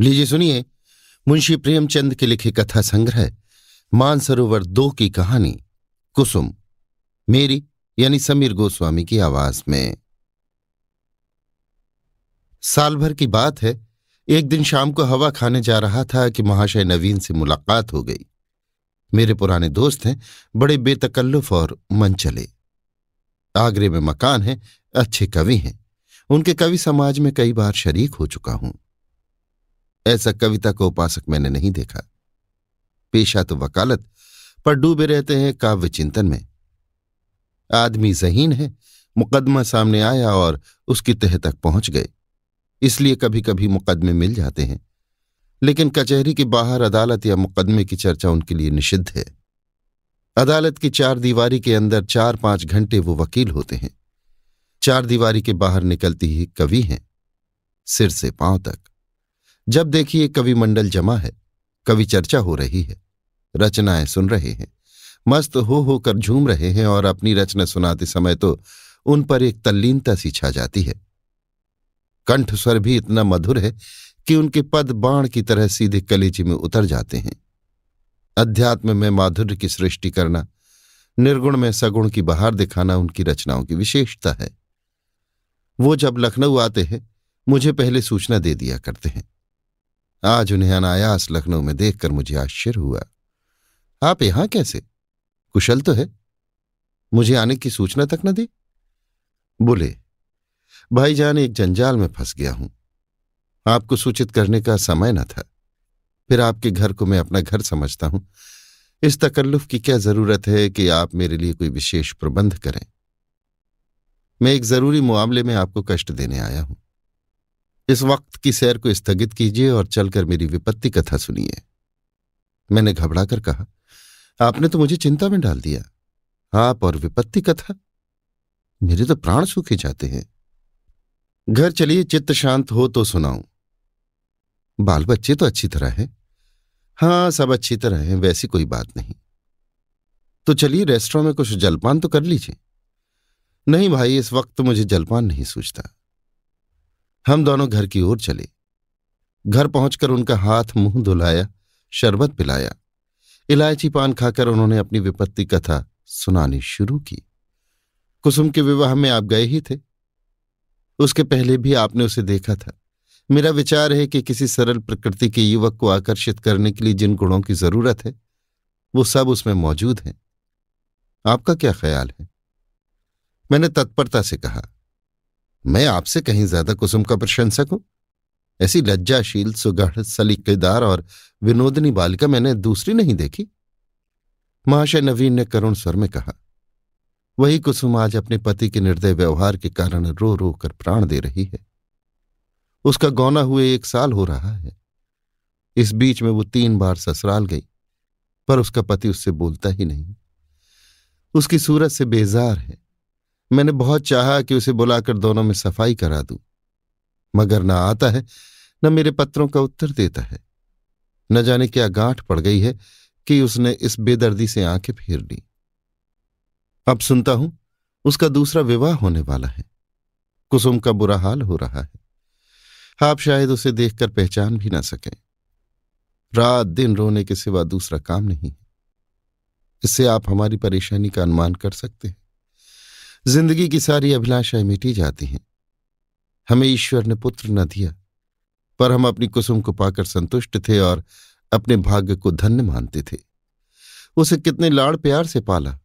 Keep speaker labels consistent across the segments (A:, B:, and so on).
A: लीजिए सुनिए, मुंशी प्रेमचंद के लिखे कथा संग्रह, मानसरोवर दो की कहानी, कुसुम, मेरी यानी समीर गोस्वामी की आवाज़ में। साल भर की बात है, एक दिन शाम को हवा खाने जा रहा था कि महाशय नवीन से मुलाकात हो गई। मेरे पुराने दोस्त हैं, बड़े बेतकल्लुफ और मन चले आगरे में मकान है, अच्छे कवि हैं। उनके कवि समाज में कई बार शरीक हो चुका हूँ। ऐसा कविता को उपासक मैंने नहीं देखा। पेशा तो वकालत, पर डूबे रहते हैं काव्य चिंतन में। आदमी जहीन है, मुकदमा सामने आया और उसकी तह तक पहुँच गए। इसलिए कभी कभी मुकदमे मिल जाते हैं। लेकिन कचहरी के बाहर अदालत या मुकदमे की चर्चा उनके लिए निषिद्ध है। अदालत की चार दीवारी के अंदर चार पाँच घंटे वो वकील होते हैं। चार दीवारी के बाहर निकलती ही कवि हैं, सिर से पाँव तक। जब देखिए कवि मंडल जमा है, कवि चर्चा हो रही है, रचनाएँ सुन रहे हैं, मस्त हो होकर झूम रहे हैं और अपनी रचना सुनाते समय तो उन पर एक तल्लीनता सी छा जाती है। कंठ स्वर भी इतना मधुर है कि उनके पद बाण की तरह सीधे कलेजी में उतर जाते हैं। अध्यात्म में माधुर्य की सृष्टि करना, निर्गुण में सगुण की बहार दिखाना उनकी रचनाओं की विशेषता है। वो जब लखनऊ आते हैं, मुझे पहले सूचना दे दिया करते हैं। आज उन्हें अनायास लखनऊ में देखकर मुझे आश्चर्य हुआ। आप यहाँ कैसे? कुशल तो है। मुझे आने की सूचना तक न दी। बोले, भाईजान एक जंजाल में फंस गया हूँ। आपको सूचित करने का समय न था। फिर आपके घर को मैं अपना घर समझता हूँ। इस तकल्लुफ की क्या ज़रूरत है कि आप मेरे लिए कोई विशेष प्रबंध करें? मैं एक ज़रूरी मामले में आपको कष्ट देने आया हूँ। इस वक्त की सैर को स्थगित कीजिए और चलकर मेरी विपत्ति कथा सुनिए। मैंने घबराकर कहा, आपने तो मुझे चिंता में डाल दिया। आप और विपत्ति कथा? मेरे तो प्राण सूखे जाते हैं। घर चलिए, चित्त शांत हो तो सुनाऊं। बाल बच्चे तो अच्छी तरह हैं। हाँ सब अच्छी तरह हैं, वैसी कोई बात नहीं। तो चलिए रेस्टोरेंट में कुछ जलपान तो कर लीजिए। नहीं भाई, इस वक्त तो मुझे जलपान नहीं सूझता। हम दोनों घर की ओर चले। घर पहुंचकर उनका हाथ मुँह धुलाया, शरबत पिलाया। इलायची पान खाकर उन्होंने अपनी विपत्ति कथा सुनानी शुरू की। कुसुम के विवाह में आप गए ही थे। उसके पहले भी आपने उसे देखा था। मेरा विचार है कि किसी सरल प्रकृति के युवक को आकर्षित करने के लिए जिन गुणों की ज़रूरत है, वो सब उसमें मौजूद हैं। आपका क्या ख्याल है? मैंने तत्परता से कहा। मैं आपसे कहीं ज़्यादा कुसुम का प्रशंसक हूँ। ऐसी लज्जाशील, सुगढ़ सलीकेदार और विनोदनी बालिका मैंने दूसरी नहीं देखी। महाशय नवीन ने करुण स्वर में कहा, वही कुसुम आज अपने पति के निर्दय व्यवहार के कारण रो रो कर प्राण दे रही है। उसका गौना हुए एक साल हो रहा है। इस बीच में वो तीन बार ससुराल गई, पर उसका पति उससे बोलता ही नहीं। उसकी सूरत से बेजार है। मैंने बहुत चाहा कि उसे बुलाकर दोनों में सफ़ाई करा दूँ। मगर न आता है, न मेरे पत्रों का उत्तर देता है। न जाने क्या गांठ पड़ गई है कि उसने इस बेदर्दी से आँखें फेर ली। अब सुनता हूँ, उसका दूसरा विवाह होने वाला है। कुसुम का बुरा हाल हो रहा है। आप शायद उसे देखकर पहचान भी ना सकें। रात दिन रोने के सिवा दूसरा काम नहीं है। इससे आप हमारी परेशानी का अनुमान कर सकते हैं। ज़िंदगी की सारी अभिलाषाएँ मिटी जाती हैं। हमें ईश्वर ने पुत्र न दिया, पर हम अपनी कुसुम को पाकर संतुष्ट थे और अपने भाग्य को धन्य मानते थे। उसे कितने लाड़ प्यार से पाला,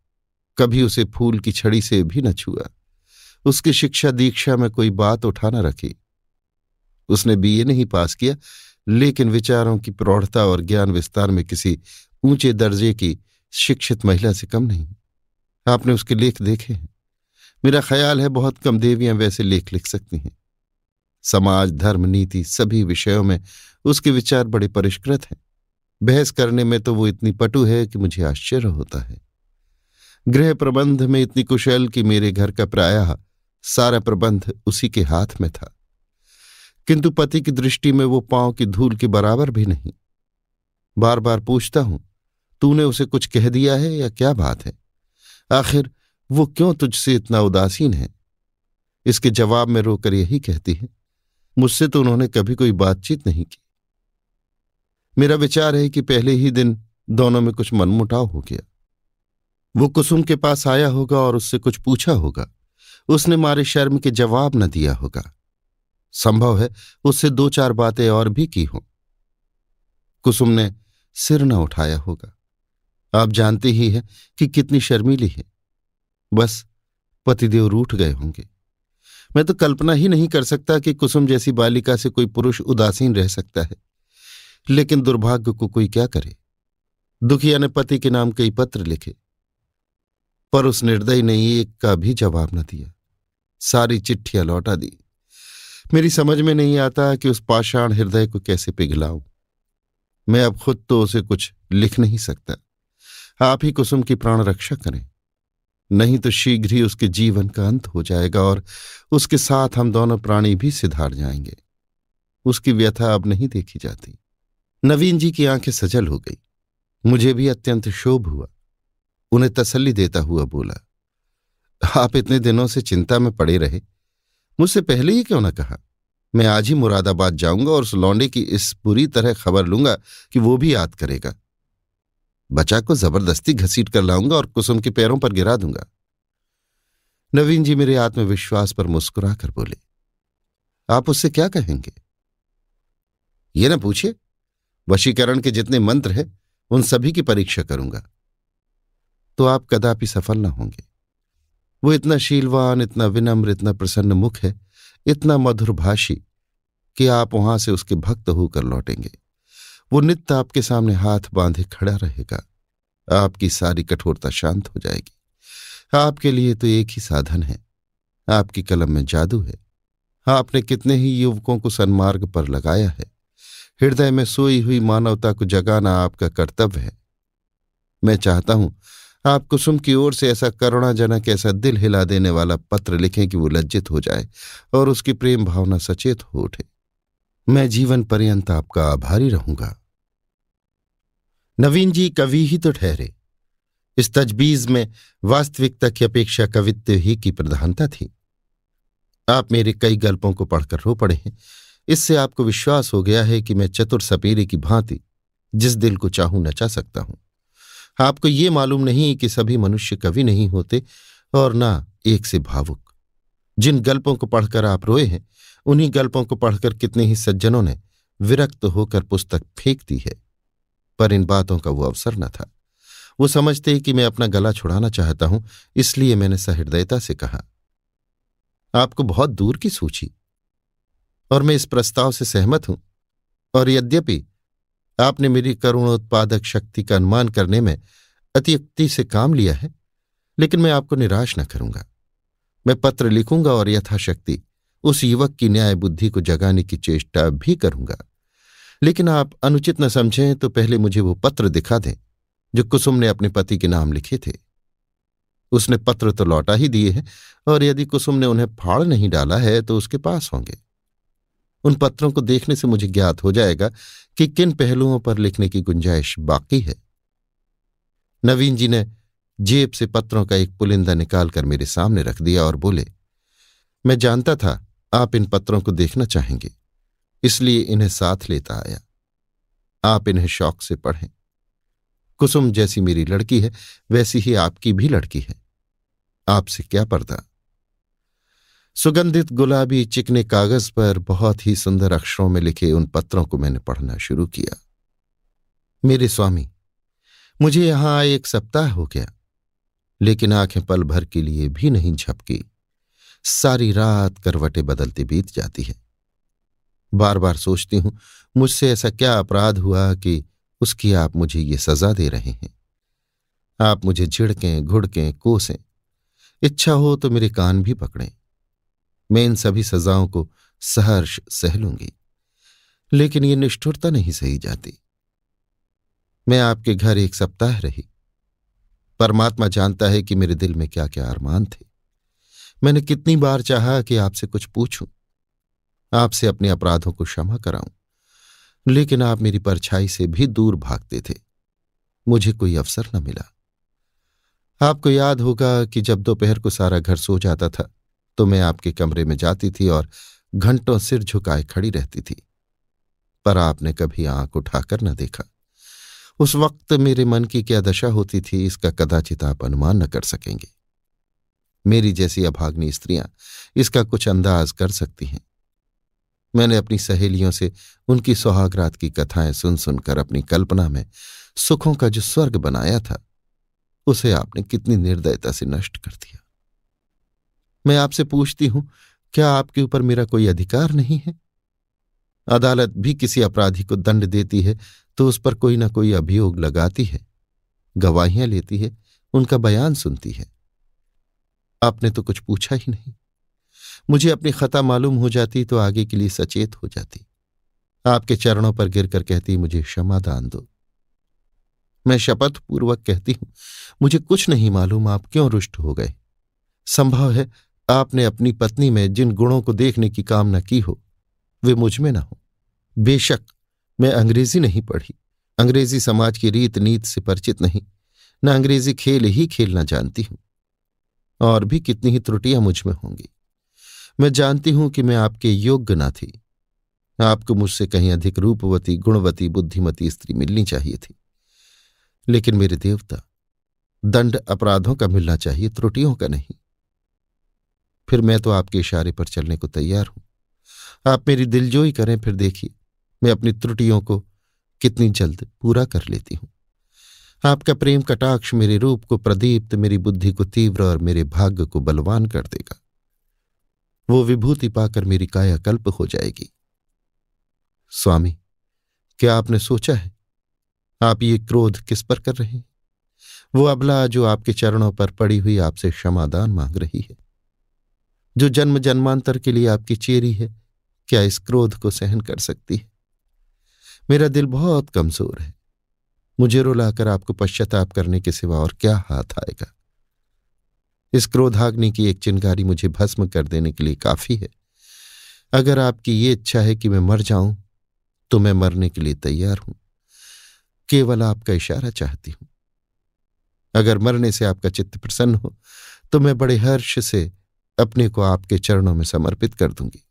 A: कभी उसे फूल की छड़ी से भी न छुआ। उसकी शिक्षा दीक्षा में कोई बात उठा न रखी। उसने बीए नहीं पास किया, लेकिन विचारों की प्रौढ़ता और ज्ञान विस्तार में किसी ऊँचे दर्जे की शिक्षित महिला से कम नहीं। आपने उसके लेख देखे हैं। मेरा ख्याल है बहुत कम देवियाँ वैसे लेख लिख सकती हैं। समाज, धर्म, नीति सभी विषयों में उसके विचार बड़े परिष्कृत हैं। बहस करने में तो वो इतनी पटु है कि मुझे आश्चर्य होता है। गृह प्रबंध में इतनी कुशल कि मेरे घर का प्रायः सारा प्रबंध उसी के हाथ में था। किंतु पति की दृष्टि में वो पाँव की धूल के बराबर भी नहीं। बार बार पूछता हूँ, तूने उसे कुछ कह दिया है या क्या बात है? आखिर वो क्यों तुझसे इतना उदासीन है? इसके जवाब में रोकर यही कहती है, मुझसे तो उन्होंने कभी कोई बातचीत नहीं की। मेरा विचार है कि पहले ही दिन दोनों में कुछ मनमुटाव हो गया। वो कुसुम के पास आया होगा और उससे कुछ पूछा होगा। उसने मारे शर्म के जवाब न दिया होगा। संभव है उससे दो चार बातें और भी की हों। कुसुम ने सिर न उठाया होगा। आप जानते ही हैं कि कितनी शर्मीली है। बस, पतिदेव रूठ गए होंगे। मैं तो कल्पना ही नहीं कर सकता कि कुसुम जैसी बालिका से कोई पुरुष उदासीन रह सकता है। लेकिन दुर्भाग्य को कोई क्या करे? दुखिया ने पति के नाम कई पत्र लिखे, पर उस निर्दयी ने एक का भी जवाब न दिया। सारी चिट्ठियाँ लौटा दी। मेरी समझ में नहीं आता कि उस पाषाण हृदय को कैसे पिघलाऊं। मैं अब खुद तो उसे कुछ लिख नहीं सकता। आप ही कुसुम की प्राण रक्षा करें। नहीं तो शीघ्र ही उसके जीवन का अंत हो जाएगा और उसके साथ हम दोनों प्राणी भी सिधार जाएँगे। उसकी व्यथा अब नहीं देखी जाती। नवीन जी की आँखें सजल हो गई। मुझे भी अत्यंत शोभ हुआ। उन्हें तसल्ली देता हुआ बोला, आप इतने दिनों से चिंता में पड़े रहे। मुझसे पहले ही क्यों ना कहा? मैं आज ही मुरादाबाद जाऊँगा और उस लौंडे की इस बुरी तरह खबर लूँगा कि वो भी याद करेगा। बचा को ज़बरदस्ती घसीट कर लाऊँगा और कुसुम के पैरों पर गिरा दूँगा। नवीन जी मेरे आत्मविश्वास पर मुस्कुरा कर बोले, आप उससे क्या कहेंगे? ये ना पूछिए। वशीकरण के जितने मंत्र हैं, उन सभी की परीक्षा करूँगा। तो आप कदापि सफल ना होंगे। वो इतना शीलवान, इतना विनम्र, इतना प्रसन्न मुख है, इतना मधुरभाषी कि आप वहाँ से उसके भक्त होकर लौटेंगे। वो नित्य आपके सामने हाथ बांधे खड़ा रहेगा। आपकी सारी कठोरता शांत हो जाएगी। आपके लिए तो एक ही साधन है। आपकी कलम में जादू है। आपने कितने ही युवकों को सन्मार्ग पर लगाया है। हृदय में सोई हुई मानवता को जगाना आपका कर्तव्य है। मैं चाहता हूँ आप कुसुम की ओर से ऐसा करुणाजनक, ऐसा दिल हिला देने वाला पत्र लिखें कि वो लज्जित हो जाए और उसकी प्रेम भावना सचेत हो उठे। मैं जीवन पर्यंत आपका आभारी रहूँगा। नवीन जी कवि ही तो ठहरे। इस तजबीज में वास्तविकता की अपेक्षा कवित्व ही की प्रधानता थी। आप मेरे कई गल्पों को पढ़कर रो पड़े हैं। इससे आपको विश्वास हो गया है कि मैं चतुर सपेरे की भांति जिस दिल को चाहूँ नचा सकता हूँ। आपको ये मालूम नहीं कि सभी मनुष्य कवि नहीं होते और ना एक से भावुक। जिन गल्पों को पढ़कर आप रोए हैं, उन्हीं गल्पों को पढ़कर कितने ही सज्जनों ने विरक्त होकर पुस्तक फेंक दी है। पर इन बातों का वो अवसर न था। वो समझते कि मैं अपना गला छुड़ाना चाहता हूँ, इसलिए मैंने सहृदयता से कहा। आपको बहुत दूर की सूची। और मैं इस प्रस्ताव से सहमत हूँ। और यद्यपि आपने मेरी करुणोत्पादक शक्ति का अनुमान करने में अतियुक्ति से काम लिया है, लेकिन मैं आपको निराश न करूँगा। मैं पत्र लिखूँगा और यथाशक्ति उस युवक की न्याय बुद्धि को जगाने की चेष्टा भी करूँगा। लेकिन आप अनुचित न समझें तो पहले मुझे वो पत्र दिखा दें, जो कुसुम ने अपने पति के नाम लिखे थे। उसने पत्र तो लौटा ही दिए हैं, और यदि कुसुम ने उन्हें फाड़ नहीं डाला है तो उसके पास होंगे। उन पत्रों को देखने से मुझे ज्ञात हो जाएगा कि किन पहलुओं पर लिखने की गुंजाइश बाकी है। नवीन जी ने जेब से पत्रों का एक पुलिंदा निकालकर मेरे सामने रख दिया और बोले, मैं जानता था आप इन पत्रों को देखना चाहेंगे। इसलिए इन्हें साथ लेता आया। आप इन्हें शौक से पढ़ें। कुसुम जैसी मेरी लड़की है, वैसी ही आपकी भी लड़की है। आपसे क्या पर्दा? सुगंधित गुलाबी चिकने कागज़ पर बहुत ही सुंदर अक्षरों में लिखे उन पत्रों को मैंने पढ़ना शुरू किया। मेरे स्वामी, मुझे यहाँ आए एक सप्ताह हो गया, लेकिन आँखें पल भर के लिए भी नहीं झपकी। सारी रात करवटें बदलती बीत जाती है। बार बार सोचती हूँ, मुझसे ऐसा क्या अपराध हुआ कि उसकी आप मुझे ये सजा दे रहे हैं? आप मुझे झिड़कें घुड़कें, कोसें। इच्छा हो तो मेरे कान भी पकड़ें। मैं इन सभी सजाओं को सहर्ष सह लूँगी लेकिन ये निष्ठुरता नहीं सही जाती। मैं आपके घर एक सप्ताह रही। परमात्मा जानता है कि मेरे दिल में क्या क्या अरमान थे। मैंने कितनी बार चाहा कि आपसे कुछ पूछूँ। आपसे अपने अपराधों को क्षमा कराऊं। लेकिन आप मेरी परछाई से भी दूर भागते थे। मुझे कोई अवसर न मिला। आपको याद होगा कि जब दोपहर को सारा घर सो जाता था तो मैं आपके कमरे में जाती थी और घंटों सिर झुकाए खड़ी रहती थी। पर आपने कभी आँख उठाकर न देखा। उस वक्त मेरे मन की क्या दशा होती थी, इसका कदाचित आप अनुमान न कर सकेंगे। मेरी जैसी अभाग्नि स्त्रियाँ इसका कुछ अंदाज कर सकती हैं। मैंने अपनी सहेलियों से उनकी सुहागरात की कथाएँ सुन सुनकर अपनी कल्पना में सुखों का जो स्वर्ग बनाया था, उसे आपने कितनी निर्दयता से नष्ट कर दिया। मैं आपसे पूछती हूँ, क्या आपके ऊपर मेरा कोई अधिकार नहीं है? अदालत भी किसी अपराधी को दंड देती है तो उस पर कोई ना कोई अभियोग लगाती है, गवाहियाँ लेती है, उनका बयान सुनती है। आपने तो कुछ पूछा ही नहीं। मुझे अपनी खता मालूम हो जाती तो आगे के लिए सचेत हो जाती। आपके चरणों पर गिरकर कहती, मुझे क्षमा दान दो। मैं शपथ पूर्वक कहती हूँ, मुझे कुछ नहीं मालूम, आप क्यों रुष्ट हो गए? संभव है आपने अपनी पत्नी में जिन गुणों को देखने की कामना की हो, वे मुझमें ना हो। बेशक मैं अंग्रेज़ी नहीं पढ़ी, अंग्रेज़ी समाज की रीत नीत से परिचित नहीं, न अंग्रेज़ी खेल ही खेलना जानती हूँ, और भी कितनी ही त्रुटियाँ मुझमें होंगी। मैं जानती हूँ कि मैं आपके योग्य ना थी। आपको मुझसे कहीं अधिक रूपवती, गुणवती, बुद्धिमती स्त्री मिलनी चाहिए थी। लेकिन मेरे देवता, दंड अपराधों का मिलना चाहिए, त्रुटियों का नहीं। फिर मैं तो आपके इशारे पर चलने को तैयार हूँ। आप मेरी दिलजोई करें, फिर देखिए, मैं अपनी त्रुटियों को कितनी जल्द पूरा कर लेती हूँ। आपका प्रेम कटाक्ष मेरे रूप को प्रदीप्त, मेरी बुद्धि को तीव्र और मेरे भाग्य को बलवान कर देगा। वो विभूति पाकर मेरी कायाकल्प हो जाएगी। स्वामी, क्या आपने सोचा है? आप ये क्रोध किस पर कर रहे हैं? वो अबला जो आपके चरणों पर पड़ी हुई आपसे क्षमादान मांग रही है। जो जन्म जन्मांतर के लिए आपकी चेरी है, क्या इस क्रोध को सहन कर सकती है? मेरा दिल बहुत कमज़ोर है। मुझे रुलाकर आपको पश्चाताप करने के सिवा और क्या हाथ आएगा? इस क्रोधाग्नि की एक चिंगारी मुझे भस्म कर देने के लिए काफ़ी है। अगर आपकी ये इच्छा है कि मैं मर जाऊँ तो मैं मरने के लिए तैयार हूँ। केवल आपका इशारा चाहती हूँ। अगर मरने से आपका चित्त प्रसन्न हो तो मैं बड़े हर्ष से अपने को आपके चरणों में समर्पित कर दूँगी।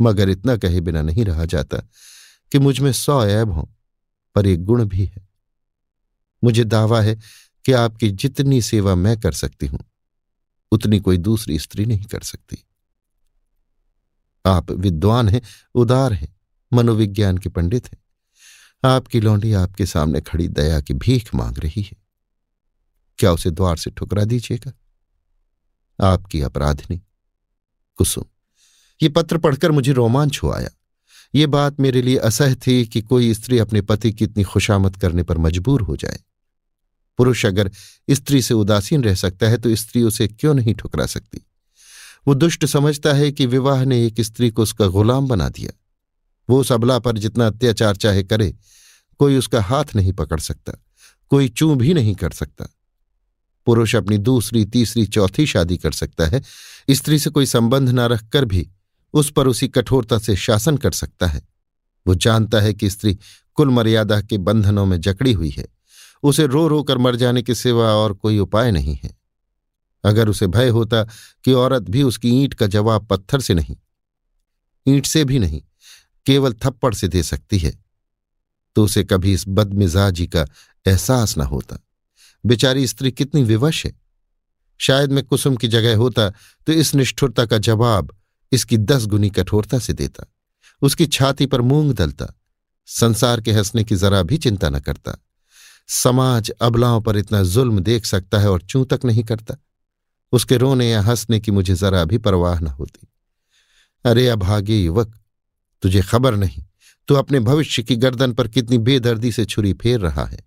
A: मगर इतना कहे बिना नहीं रहा जाता कि मुझमें सौ ऐब हों, पर एक गुण भी है। मुझे दावा है कि आपकी जितनी सेवा मैं कर सकती हूँ, उतनी कोई दूसरी स्त्री नहीं कर सकती। आप विद्वान हैं, उदार हैं, मनोविज्ञान के पंडित हैं। आपकी लौंडी आपके सामने खड़ी दया की भीख मांग रही है। क्या उसे द्वार से ठुकरा दीजिएगा? आपकी अपराधिनी, कुसुम, ये पत्र पढ़कर मुझे रोमांच हो आया। ये बात मेरे लिए असह थी कि कोई स्त्री अपने पति की इतनी खुशामद करने पर मजबूर हो जाए। पुरुष अगर स्त्री से उदासीन रह सकता है तो स्त्री उसे क्यों नहीं ठुकरा सकती? वो दुष्ट समझता है कि विवाह ने एक स्त्री को उसका गुलाम बना दिया। वो उस अबला पर जितना अत्याचार चाहे करे, कोई उसका हाथ नहीं पकड़ सकता, कोई चू भी नहीं कर सकता। पुरुष अपनी दूसरी, तीसरी, चौथी शादी कर सकता है। स्त्री से कोई संबंध न रखकर भी उस पर उसी कठोरता से शासन कर सकता है। वो जानता है कि स्त्री कुल मर्यादा के बंधनों में जकड़ी हुई है। उसे रो रो कर मर जाने के सिवा और कोई उपाय नहीं है। अगर उसे भय होता कि औरत भी उसकी ईंट का जवाब पत्थर से नहीं, ईंट से भी नहीं, केवल थप्पड़ से दे सकती है तो उसे कभी इस बदमिजाजी का एहसास न होता। बेचारी स्त्री कितनी विवश है। शायद मैं कुसुम की जगह होता तो इस निष्ठुरता का जवाब इसकी दस गुनी कठोरता से देता। उसकी छाती पर मूंग दलता संसार के हंसने की जरा भी चिंता न करता। समाज अबलाओं पर इतना जुल्म देख सकता है और चूं तक नहीं करता। उसके रोने या हंसने की मुझे जरा भी परवाह न होती। अरे अभागे युवक, तुझे खबर नहीं, तू अपने भविष्य की गर्दन पर कितनी बेदर्दी से छुरी फेर रहा है।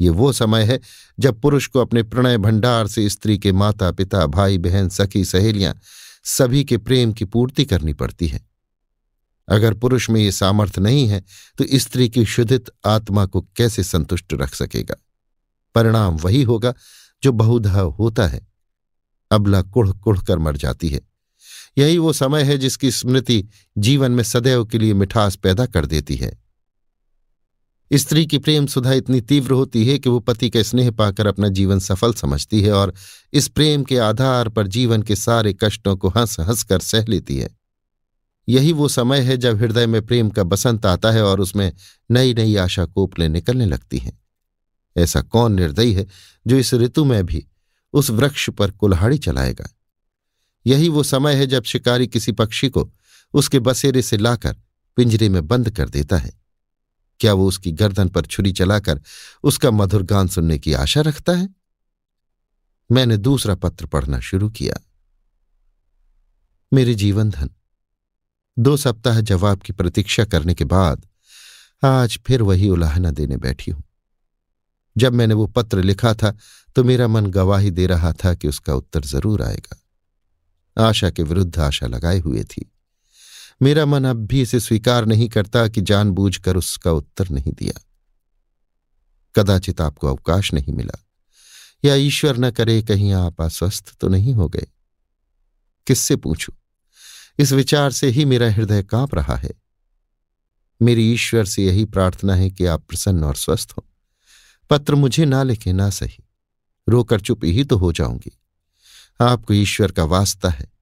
A: ये वो समय है जब पुरुष को अपने प्रणय भंडार से स्त्री के माता पिता भाई बहन सखी सहेलियाँ सभी के प्रेम की पूर्ति करनी पड़ती है। अगर पुरुष में ये सामर्थ्य नहीं है तो स्त्री की शुद्धित आत्मा को कैसे संतुष्ट रख सकेगा? परिणाम वही होगा जो बहुधा होता है। अबला कुढ़ कुढ़ कर मर जाती है। यही वो समय है जिसकी स्मृति जीवन में सदैव के लिए मिठास पैदा कर देती है। स्त्री की प्रेम सुधा इतनी तीव्र होती है कि वो पति का स्नेह पाकर अपना जीवन सफल समझती है और इस प्रेम के आधार पर जीवन के सारे कष्टों को हंस हंस कर सह लेती है। यही वो समय है जब हृदय में प्रेम का बसंत आता है और उसमें नई नई आशा कोपलें निकलने लगती हैं। ऐसा कौन निर्दयी है जो इस ऋतु में भी उस वृक्ष पर कुल्हाड़ी चलाएगा? यही वो समय है जब शिकारी किसी पक्षी को उसके बसेरे से लाकर पिंजरे में बंद कर देता है। क्या वो उसकी गर्दन पर छुरी चलाकर उसका मधुर गान सुनने की आशा रखता है? मैंने दूसरा पत्र पढ़ना शुरू किया। मेरे जीवन धन दो सप्ताह जवाब की प्रतीक्षा करने के बाद आज फिर वही उलाहना देने बैठी हूँ। जब मैंने वो पत्र लिखा था तो मेरा मन गवाही दे रहा था कि उसका उत्तर ज़रूर आएगा। आशा के विरुद्ध आशा लगाए हुए थी। मेरा मन अब भी इसे स्वीकार नहीं करता कि जानबूझकर उसका उत्तर नहीं दिया। कदाचित आपको अवकाश नहीं मिला, या ईश्वर न करे कहीं आप अस्वस्थ तो नहीं हो गए। किससे पूछूँ? इस विचार से ही मेरा हृदय काँप रहा है। मेरी ईश्वर से यही प्रार्थना है कि आप प्रसन्न और स्वस्थ हो। पत्र मुझे ना लिखे, ना सही। रोकर चुप ही तो हो जाऊँगी। आपको ईश्वर का वास्ता है।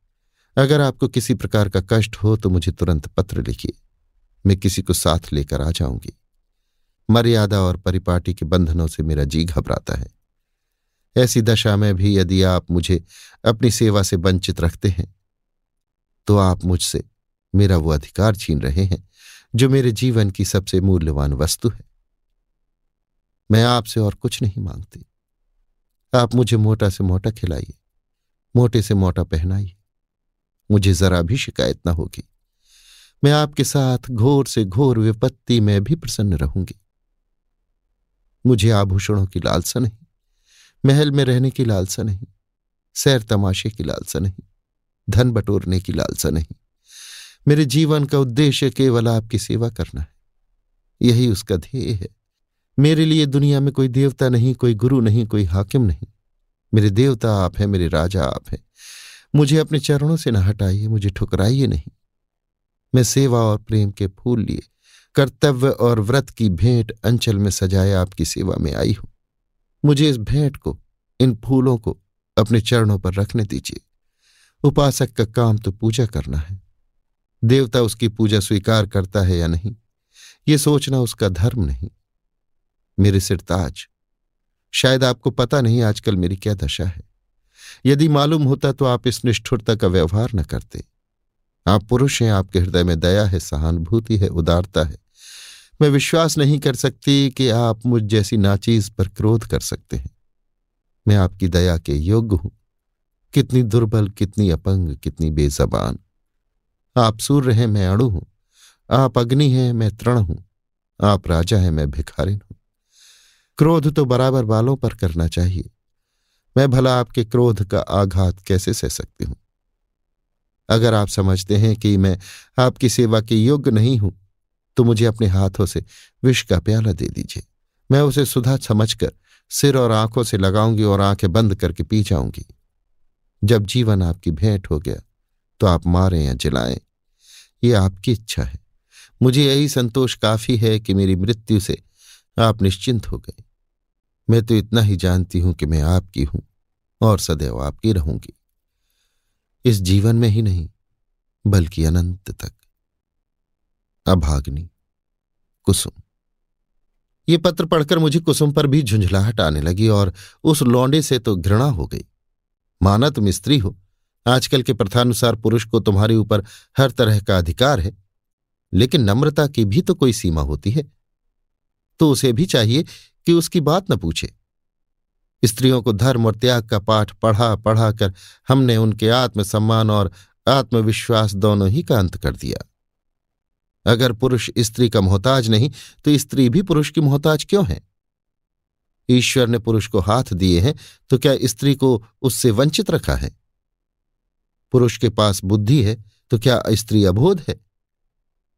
A: अगर आपको किसी प्रकार का कष्ट हो तो मुझे तुरंत पत्र लिखिए। मैं किसी को साथ लेकर आ जाऊँगी। मर्यादा और परिपाटी के बंधनों से मेरा जी घबराता है। ऐसी दशा में भी यदि आप मुझे अपनी सेवा से वंचित रखते हैं तो आप मुझसे मेरा वो अधिकार छीन रहे हैं, जो मेरे जीवन की सबसे मूल्यवान वस्तु है। मैं आपसे और कुछ नहीं मांगती। आप मुझे मोटा से मोटा खिलाइए, मोटे से मोटा पहनाइए। मुझे जरा भी शिकायत ना होगी। मैं आपके साथ घोर से घोर विपत्ति में भी प्रसन्न रहूँगी। मुझे आभूषणों की लालसा नहीं, महल में रहने की लालसा नहीं, सैर तमाशे की लालसा नहीं। धन बटोरने की लालसा नहीं। मेरे जीवन का उद्देश्य केवल आपकी सेवा करना है। यही उसका ध्येय है। मेरे लिए दुनिया में कोई देवता नहीं, कोई गुरु नहीं, कोई हाकिम नहीं। मेरे देवता आप हैं, मेरे राजा आप हैं। मुझे अपने चरणों से न हटाइए, मुझे ठुकराइए नहीं। मैं सेवा और प्रेम के फूल लिए, कर्तव्य और व्रत की भेंट अंचल में सजाए आपकी सेवा में आई हूँ। मुझे इस भेंट को, इन फूलों को अपने चरणों पर रखने दीजिए। उपासक का काम तो पूजा करना है। देवता उसकी पूजा स्वीकार करता है या नहीं, ये सोचना उसका धर्म नहीं। मेरे सिरताज शायद आपको पता नहीं आजकल मेरी क्या दशा है। यदि मालूम होता तो आप इस निष्ठुरता का व्यवहार न करते। आप पुरुष हैं, आपके हृदय में दया है, सहानुभूति है, उदारता है। मैं विश्वास नहीं कर सकती कि आप मुझ जैसी नाचीज पर क्रोध कर सकते हैं। मैं आपकी दया के योग्य हूँ। कितनी दुर्बल, कितनी अपंग, कितनी बेजबान। आप सूर्य हैं, मैं अणु हूँ। आप अग्नि हैं, मैं तृण हूँ। आप राजा हैं, मैं भिखारिन हूँ। क्रोध तो बराबर बालों पर करना चाहिए। मैं भला आपके क्रोध का आघात कैसे सह सकती हूँ? अगर आप समझते हैं कि मैं आपकी सेवा के योग्य नहीं हूँ तो मुझे अपने हाथों से विष का प्याला दे दीजिए। मैं उसे सुधा समझकर सिर और आँखों से लगाऊँगी और आँखें बंद करके पी जाऊँगी। जब जीवन आपकी भेंट हो गया तो आप मारें या जलाएँ। ये आपकी इच्छा है। मुझे यही संतोष काफ़ी है कि मेरी मृत्यु से आप निश्चिंत हो गए। मैं तो इतना ही जानती हूँ कि मैं आपकी हूँ और सदैव आपकी रहूँगी। इस जीवन में ही नहीं, बल्कि अनंत तक। अभाग्नि, कुसुम। ये पत्र पढ़कर मुझे कुसुम पर भी झुंझलाहट आने लगी और उस लौंडे से तो घृणा हो गई। माना तुम स्त्री हो। आजकल के प्रथानुसार पुरुष को तुम्हारे ऊपर हर तरह का अधिकार है, लेकिन नम्रता की भी तो कोई सीमा होती है। तो उसे भी चाहिए कि उसकी बात न पूछे। स्त्रियों को धर्म और त्याग का पाठ पढ़ा पढ़ा कर हमने उनके आत्मसम्मान और आत्मविश्वास दोनों ही का अंत कर दिया। अगर पुरुष स्त्री का मोहताज नहीं तो स्त्री भी पुरुष की मोहताज क्यों है? ईश्वर ने पुरुष को हाथ दिए हैं तो क्या स्त्री को उससे वंचित रखा है? पुरुष के पास बुद्धि है तो क्या स्त्री अबोध है?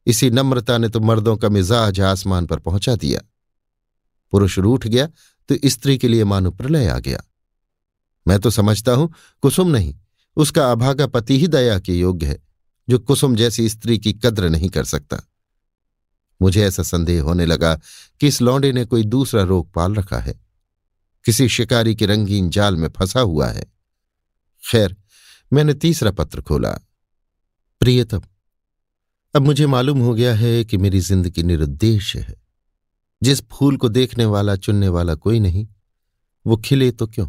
A: इसी नम्रता ने तो मर्दों का मिजाज आसमान पर पहुँचा दिया। पुरुष रूठ गया तो स्त्री के लिए मानो प्रलय आ गया। मैं तो समझता हूँ, कुसुम नहीं, उसका अभागा पति ही दया के योग्य है, जो कुसुम जैसी स्त्री की कद्र नहीं कर सकता। मुझे ऐसा संदेह होने लगा कि इस लौंडे ने कोई दूसरा रोग पाल रखा है। किसी शिकारी के रंगीन जाल में फंसा हुआ है। खैर, मैंने तीसरा पत्र खोला। प्रियतम, अब मुझे मालूम हो गया है कि मेरी ज़िंदगी निरुद्देश्य है। जिस फूल को देखने वाला, चुनने वाला कोई नहीं, वो खिले तो क्यों?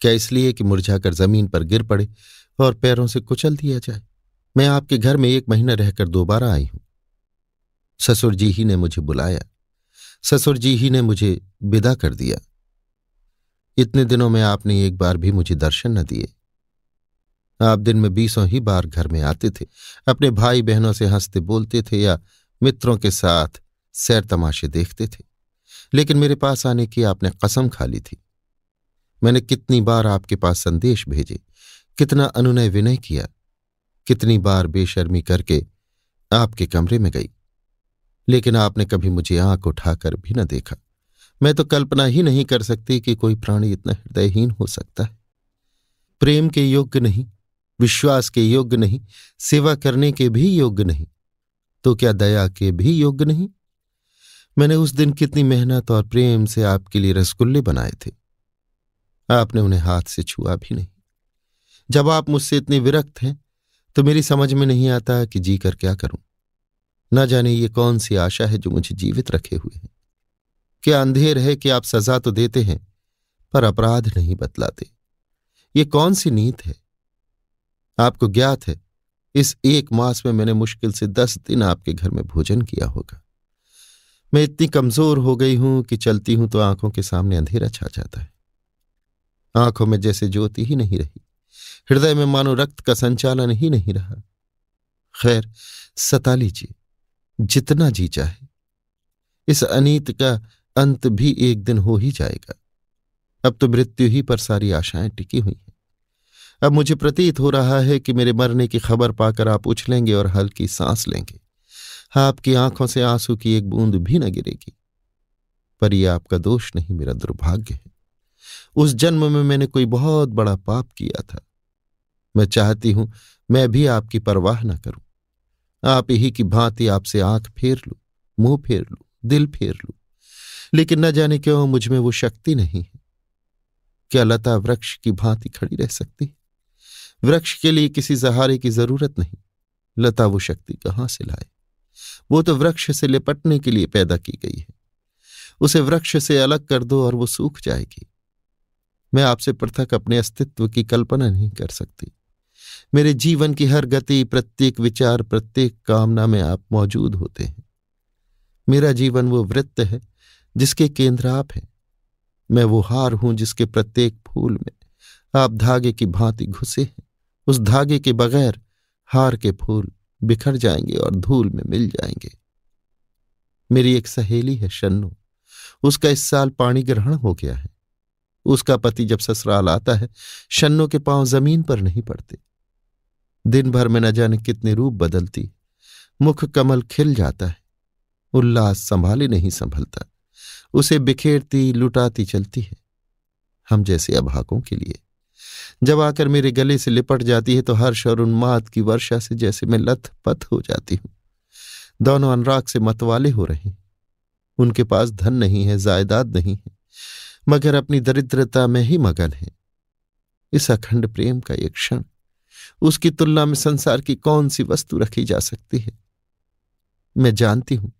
A: क्या इसलिए कि मुरझाकर ज़मीन पर गिर पड़े और पैरों से कुचल दिया जाए? मैं आपके घर में एक महीना रहकर दोबारा आई हूँ। ससुर जी ही ने मुझे बुलाया। ससुर जी ही ने मुझे विदा कर दिया। इतने दिनों में आपने एक बार भी मुझे दर्शन न दिए। आप दिन में बीसों ही बार घर में आते थे। अपने भाई बहनों से हँसते बोलते थे या मित्रों के साथ सैर तमाशे देखते थे। लेकिन मेरे पास आने की आपने कसम खा ली थी। मैंने कितनी बार आपके पास संदेश भेजे। कितना अनुनय विनय किया। कितनी बार बेशर्मी करके आपके कमरे में गई। लेकिन आपने कभी मुझे आँख उठाकर भी न देखा। मैं तो कल्पना ही नहीं कर सकती कि कोई प्राणी इतना हृदयहीन हो सकता है। प्रेम के योग्य नहीं, विश्वास के योग्य नहीं, सेवा करने के भी योग्य नहीं तो क्या दया के भी योग्य नहीं? मैंने उस दिन कितनी मेहनत और प्रेम से आपके लिए रसगुल्ले बनाए थे। आपने उन्हें हाथ से छुआ भी नहीं। जब आप मुझसे इतने विरक्त हैं तो मेरी समझ में नहीं आता कि जी कर क्या करूँ। न जाने ये कौन सी आशा है जो मुझे जीवित रखे हुए है। क्या अंधेर है कि आप सजा तो देते हैं, पर अपराध नहीं बतलाते। ये कौन सी नीत है? आपको ज्ञात है, इस एक मास में मैंने मुश्किल से दस दिन आपके घर में भोजन किया होगा। मैं इतनी कमज़ोर हो गई हूँ कि चलती हूँ तो आँखों के सामने अंधेरा छा जाता है। आँखों में जैसे ज्योति ही नहीं रही, हृदय में मानो रक्त का संचालन ही नहीं रहा। खैर, सता लीजिए। जितना जी चाहे। इस अनीत का अंत भी एक दिन हो ही जाएगा। अब तो मृत्यु ही पर सारी आशाएँ टिकी हुई हैं। अब मुझे प्रतीत हो रहा है कि मेरे मरने की खबर पाकर आप उछलेंगे और हल्की सांस लेंगे। आपकी आँखों से आँसू की एक बूंद भी न गिरेगी। पर यह आपका दोष नहीं, मेरा दुर्भाग्य है। उस जन्म में मैंने कोई बहुत बड़ा पाप किया था। मैं चाहती हूँ मैं भी आपकी परवाह न करूँ। आप ही की भांति आपसे आँख फेर लू, मुँह फेर लू, दिल फेर लू। लेकिन न जाने क्यों मुझमें वो शक्ति नहीं है। क्या लता वृक्ष की भांति खड़ी रह सकती है? वृक्ष के लिए किसी सहारे की ज़रूरत नहीं। लता वो शक्ति कहाँ से लाए? वो तो वृक्ष से लिपटने के लिए पैदा की गई है। उसे वृक्ष से अलग कर दो और वो सूख जाएगी। मैं आपसे पृथक अपने अस्तित्व की कल्पना नहीं कर सकती। मेरे जीवन की हर गति, प्रत्येक विचार, प्रत्येक कामना में आप मौजूद होते हैं। मेरा जीवन वो वृत्त है जिसके केंद्र आप हैं। मैं वो हार हूँ जिसके प्रत्येक फूल में आप धागे की भांति घुसे हैं। उस धागे के बगैर हार के फूल बिखर जाएँगे और धूल में मिल जाएँगे। मेरी एक सहेली है शन्नू। उसका इस साल पाणी ग्रहण हो गया है। उसका पति जब ससुराल आता है, शन्नू के पाँव ज़मीन पर नहीं पड़ते। दिन भर में न जाने कितने रूप बदलती। मुख कमल खिल जाता है, उल्लास संभाले नहीं संभलता। उसे बिखेरती, लुटाती चलती है, हम जैसे अभागों के लिए। जब आकर मेरे गले से लिपट जाती है तो हर्ष और उन्माद की वर्षा से जैसे मैं लथ पथ हो जाती हूँ। दोनों अनुराग से मतवाले हो रहे हैं। उनके पास धन नहीं है, जायदाद नहीं है, मगर अपनी दरिद्रता में ही मगन है। इस अखंड प्रेम का एक क्षण। उसकी तुलना में संसार की कौन सी वस्तु रखी जा सकती है? मैं जानती हूँ,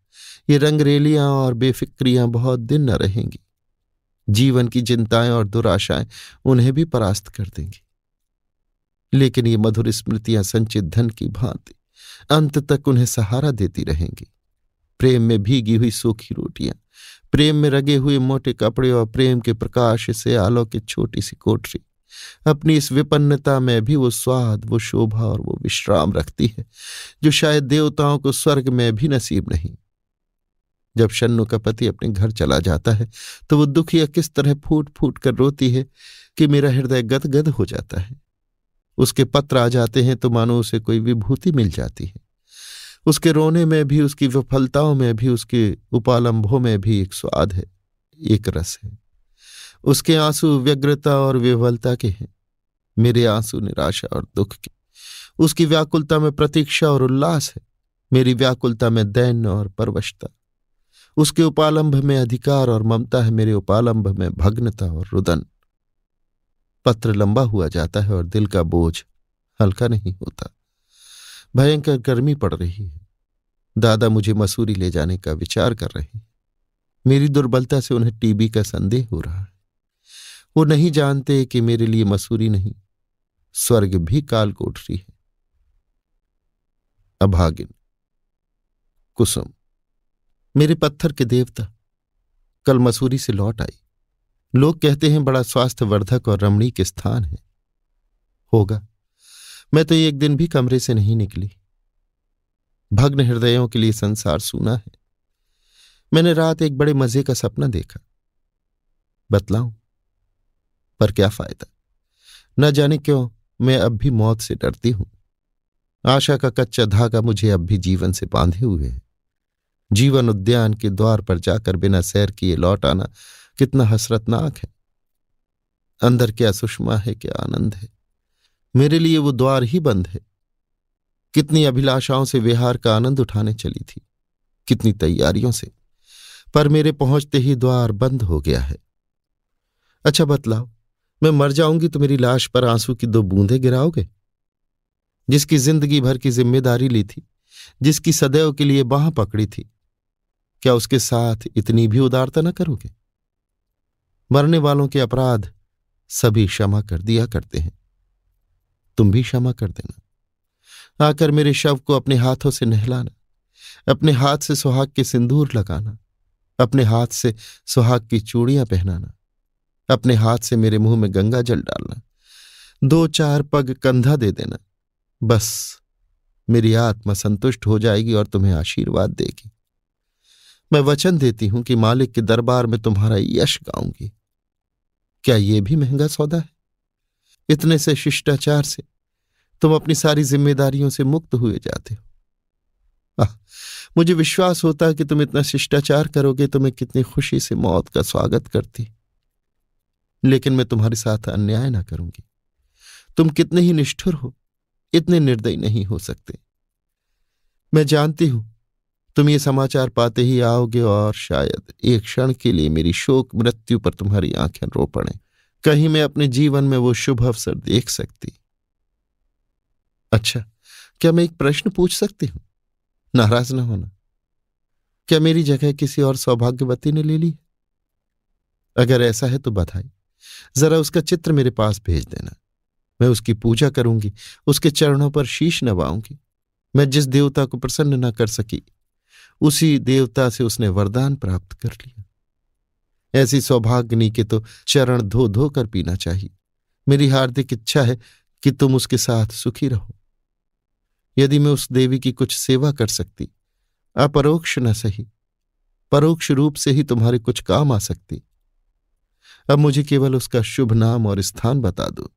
A: ये रंगरेलियाँ और बेफिक्रियाँ बहुत दिन न रहेंगी। जीवन की चिंताएँ और दुराशाएँ उन्हें भी परास्त कर देंगी। लेकिन ये मधुर स्मृतियाँ संचित धन की भांति अंत तक उन्हें सहारा देती रहेंगी। प्रेम में भीगी हुई सूखी रोटियाँ, प्रेम में रगे हुए मोटे कपड़े और प्रेम के प्रकाश से आलोकित छोटी सी कोठरी अपनी इस विपन्नता में भी वो स्वाद, वो शोभा और वो विश्राम रखती है, जो शायद देवताओं को स्वर्ग में भी नसीब नहीं। जब शन्नु का पति अपने घर चला जाता है तो वो दुखिया किस तरह फूट फूट कर रोती है कि मेरा हृदय गदगद हो जाता है। उसके पत्र आ जाते हैं तो मानो उसे कोई विभूति मिल जाती है। उसके रोने में भी, उसकी विफलताओं में भी, उसके उपालंभों में भी एक स्वाद है, एक रस है। उसके आँसू व्यग्रता और विवलता के हैं। मेरे आँसू निराशा और दुख के। उसकी व्याकुलता में प्रतीक्षा और उल्लास है। मेरी व्याकुलता में दैन्य और परवशता। उसके उपालंभ में अधिकार और ममता है। मेरे उपालंभ में भग्नता और रुदन। पत्र लंबा हुआ जाता है और दिल का बोझ हल्का नहीं होता। भयंकर गर्मी पड़ रही है। दादा मुझे मसूरी ले जाने का विचार कर रहे हैं। मेरी दुर्बलता से उन्हें टीबी का संदेह हो रहा है। वो नहीं जानते कि मेरे लिए मसूरी नहीं, स्वर्ग भी काल कोठरी है। अभागिन, कुसुम, मेरे पत्थर के देवता, कल मसूरी से लौट आई। लोग कहते हैं बड़ा स्वास्थ्यवर्धक और रमणीक स्थान है। होगा, मैं तो एक दिन भी कमरे से नहीं निकली। भग्न हृदयों के लिए संसार सूना है। मैंने रात एक बड़े मज़े का सपना देखा। बतलाऊं पर क्या फ़ायदा? न जाने क्यों, मैं अब भी मौत से डरती हूँ। आशा का कच्चा धागा मुझे अब भी जीवन से बांधे हुए है। जीवन उद्यान के द्वार पर जाकर बिना सैर किए लौट आना कितना हसरतनाक है। अंदर क्या सुषमा है, क्या आनंद है। मेरे लिए वो द्वार ही बंद है। कितनी अभिलाषाओं से विहार का आनंद उठाने चली थी। कितनी तैयारियों से। पर मेरे पहुँचते ही द्वार बंद हो गया है। अच्छा बतलाओ मैं मर जाऊँगी तो मेरी लाश पर आँसू की दो बूंदें गिराओगे। जिसकी ज़िंदगी भर की ज़िम्मेदारी ली थी, जिसकी सदैव के लिए बाह पकड़ी थी, क्या उसके साथ इतनी भी उदारता न करोगे? मरने वालों के अपराध सभी क्षमा कर दिया करते हैं। तुम भी क्षमा कर देना। आकर मेरे शव को अपने हाथों से नहलाना, अपने हाथ से सुहाग के सिंदूर लगाना, अपने हाथ से सुहाग की चूड़ियाँ पहनाना। अपने हाथ से मेरे मुँह में गंगा जल डालना। दो चार पग कंधा दे देना। बस, मेरी आत्मा संतुष्ट हो जाएगी और तुम्हें आशीर्वाद देगी। मैं वचन देती हूँ कि मालिक के दरबार में तुम्हारा यश गाऊँगी। क्या यह भी महँगा सौदा है? इतने से शिष्टाचार से तुम अपनी सारी जिम्मेदारियों से मुक्त हुए जाते हो। मुझे विश्वास होता कि तुम इतना शिष्टाचार करोगे तो मैं कितनी खुशी से मौत का स्वागत करती। लेकिन मैं तुम्हारे साथ अन्याय ना करूँगी। तुम कितने ही निष्ठुर हो, इतने निर्दयी नहीं हो सकते। मैं जानती हूँ, तुम ये समाचार पाते ही आओगे और शायद एक क्षण के लिए मेरी शोक मृत्यु पर तुम्हारी आँखें रो पड़े। कहीं मैं अपने जीवन में वो शुभ अवसर देख सकती। अच्छा क्या मैं एक प्रश्न पूछ सकती हूँ? नाराज़ ना होना। क्या मेरी जगह किसी और सौभाग्यवती ने ले ली? अगर ऐसा है तो बधाई। जरा उसका चित्र मेरे पास भेज देना। मैं उसकी पूजा करूँगी, उसके चरणों पर शीश नवाऊँगी। मैं जिस देवता को प्रसन्न न कर सकी, उसी देवता से उसने वरदान प्राप्त कर लिया। ऐसी सौभाग्यनी के तो चरण धो धो कर पीना चाहिए। मेरी हार्दिक इच्छा है कि तुम उसके साथ सुखी रहो। यदि मैं उस देवी की कुछ सेवा कर सकती, अपरोक्ष न सही, परोक्ष रूप से ही तुम्हारे कुछ काम आ सकती अब मुझे केवल उसका शुभ नाम और स्थान बता दो।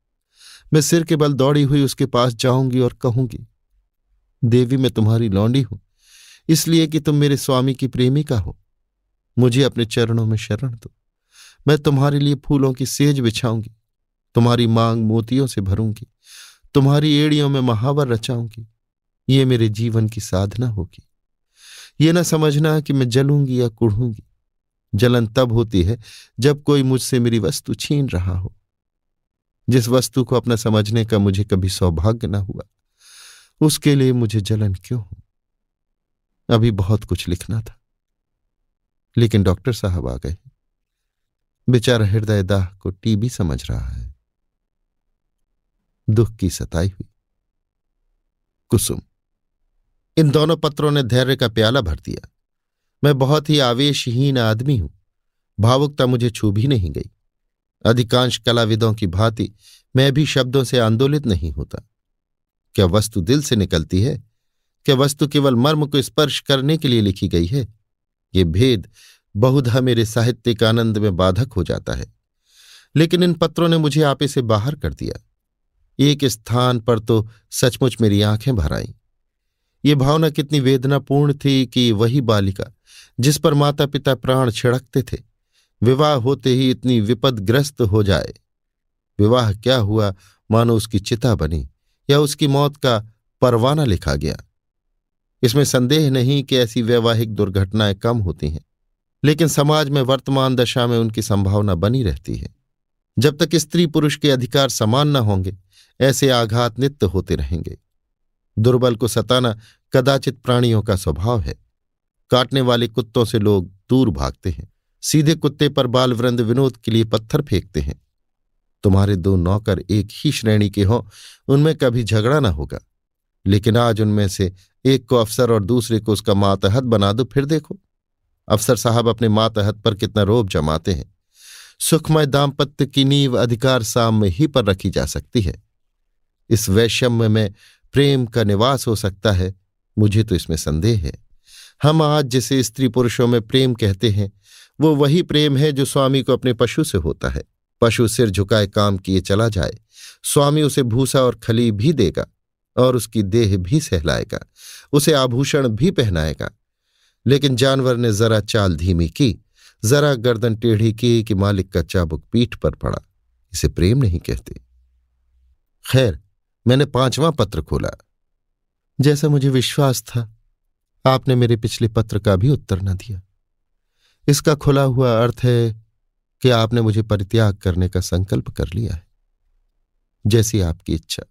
A: मैं सिर के बल दौड़ी हुई उसके पास जाऊँगी और कहूँगी, देवी, मैं तुम्हारी लौंडी हूँ, इसलिए कि तुम मेरे स्वामी की प्रेमिका हो। मुझे अपने चरणों में शरण दो। मैं तुम्हारे लिए फूलों की सेज बिछाऊँगी, तुम्हारी मांग मोतियों से भरूँगी, तुम्हारी एड़ियों में महावर रचाऊँगी। ये मेरे जीवन की साधना होगी। ये न समझना कि मैं जलूँगी या कुढ़ूँगी। जलन तब होती है जब कोई मुझसे मेरी वस्तु छीन रहा हो। जिस वस्तु को अपना समझने का मुझे कभी सौभाग्य न हुआ, उसके लिए मुझे जलन क्यों हो? अभी बहुत कुछ लिखना था, लेकिन डॉक्टर साहब आ गए। बेचारा हृदय दाह को टीबी समझ रहा है। दुख की सताई हुई। कुसुम, इन दोनों पत्रों ने धैर्य का प्याला भर दिया। मैं बहुत ही आवेशहीन आदमी हूँ। भावुकता मुझे छू भी नहीं गई। अधिकांश कलाविदों की भांति मैं भी शब्दों से आंदोलित नहीं होता। क्या वस्तु दिल से निकलती है? क्या वस्तु केवल मर्म को स्पर्श करने के लिए लिखी गई है? ये भेद बहुधा मेरे साहित्यिक आनंद में बाधक हो जाता है। लेकिन इन पत्रों ने मुझे आपे से बाहर कर दिया। एक स्थान पर तो सचमुच मेरी आँखें भर आईं। ये भावना कितनी वेदनापूर्ण थी कि वही बालिका, जिस पर माता पिता प्राण छिड़कते थे, विवाह होते ही इतनी विपदग्रस्त हो जाए। विवाह क्या हुआ, मानो उसकी चिता बनी, या उसकी मौत का परवाना लिखा गया। इसमें संदेह नहीं कि ऐसी वैवाहिक दुर्घटनाएँ कम होती हैं, लेकिन समाज में वर्तमान दशा में उनकी संभावना बनी रहती है। जब तक स्त्री पुरुष के अधिकार समान न होंगे, ऐसे आघात नित्य होते रहेंगे। दुर्बल को सताना कदाचित प्राणियों का स्वभाव है। काटने वाले कुत्तों से लोग दूर भागते हैं। सीधे कुत्ते पर बाल वृंद विनोद के लिए पत्थर फेंकते हैं। तुम्हारे दो नौकर एक ही श्रेणी के हों, उनमें कभी झगड़ा ना होगा। लेकिन आज उनमें से एक को अफसर और दूसरे को उसका मातहत बना दो, फिर देखो। अफसर साहब अपने मातहत पर कितना रोब जमाते हैं। सुखमय दाम्पत्य की नींव अधिकार साम्य ही पर रखी जा सकती है। इस वैषम्य में प्रेम का निवास हो सकता है, मुझे तो इसमें संदेह है। हम आज जिसे स्त्री पुरुषों में प्रेम कहते हैं, वो वही प्रेम है जो स्वामी को अपने पशु से होता है। पशु सिर झुकाए काम किए चला जाए, स्वामी उसे भूसा और खली भी देगा और उसकी देह भी सहलाएगा, उसे आभूषण भी पहनाएगा। लेकिन जानवर ने जरा चाल धीमी की, जरा गर्दन टेढ़ी की कि मालिक का चाबुक पीठ पर पड़ा। इसे प्रेम नहीं कहते। खैर मैंने पांचवां पत्र खोला। जैसा मुझे विश्वास था, आपने मेरे पिछले पत्र का भी उत्तर न दिया। इसका खुला हुआ अर्थ है कि आपने मुझे परित्याग करने का संकल्प कर लिया है, जैसी आपकी इच्छा।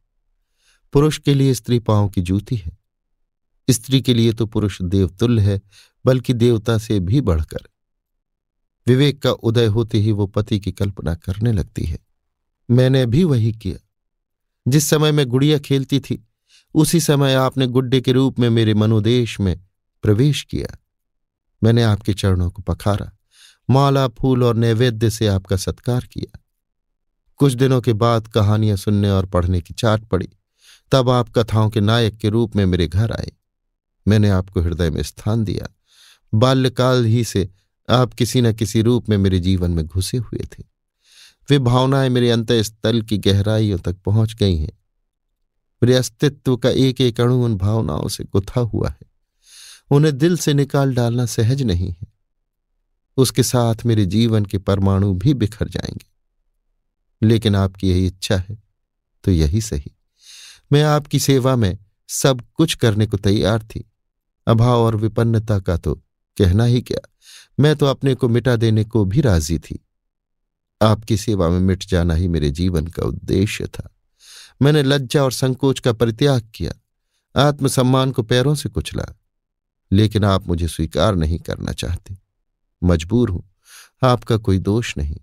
A: पुरुष के लिए स्त्री पाँव की जूती है। स्त्री के लिए तो पुरुष देवतुल्य है, बल्कि देवता से भी बढ़कर। विवेक का उदय होते ही वो पति की कल्पना करने लगती है। मैंने भी वही किया। जिस समय मैं गुड़िया खेलती थी, उसी समय आपने गुड्डे के रूप में मेरे मनोदेश में प्रवेश किया। मैंने आपके चरणों को पखारा, माला, फूल और नैवेद्य से आपका सत्कार किया। कुछ दिनों के बाद कहानियाँ सुनने और पढ़ने की चाट पड़ी। तब आप कथाओं के नायक के रूप में मेरे घर आए। मैंने आपको हृदय में स्थान दिया। बाल्यकाल ही से आप किसी न किसी रूप में मेरे जीवन में घुसे हुए थे। वे भावनाएँ मेरे अंत स्थल की गहराइयों तक पहुँच गई हैं। मेरे अस्तित्व का एक एक अणु उन भावनाओं से गुथा हुआ है। उन्हें दिल से निकाल डालना सहज नहीं है। उसके साथ मेरे जीवन के परमाणु भी बिखर जाएँगे। लेकिन आपकी यही इच्छा है तो यही सही। मैं आपकी सेवा में सब कुछ करने को तैयार थी। अभाव और विपन्नता का तो कहना ही क्या। मैं तो अपने को मिटा देने को भी राज़ी थी। आपकी सेवा में मिट जाना ही मेरे जीवन का उद्देश्य था। मैंने लज्जा और संकोच का परित्याग किया। आत्मसम्मान को पैरों से कुचला। लेकिन आप मुझे स्वीकार नहीं करना चाहते। मजबूर हूँ। आपका कोई दोष नहीं।